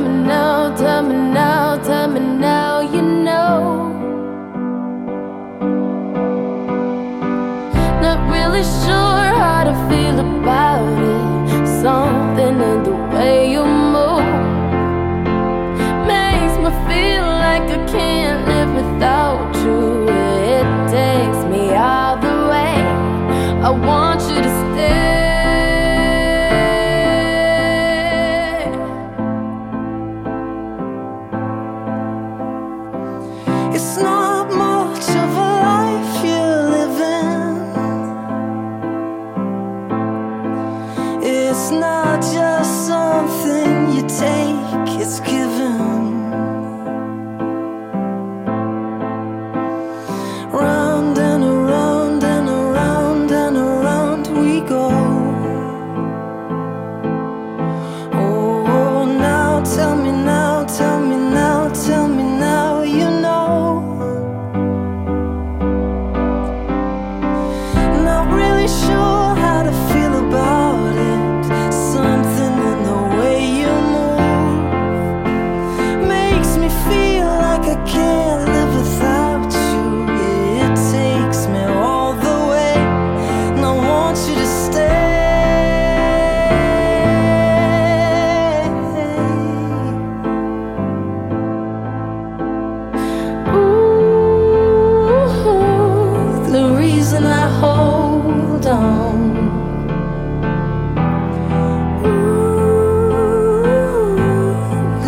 me now, tell me now, tell me now, you know. Not really sure how to feel about it. Something in the way you move makes me feel like I can't live without you. It takes me all the way. I want you to stay.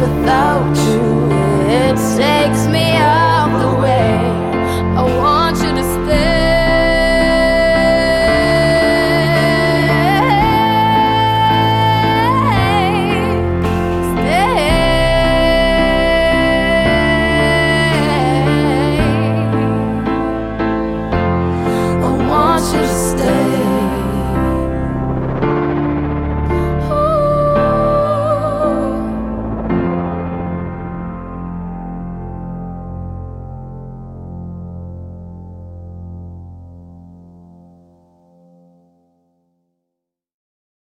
Makes me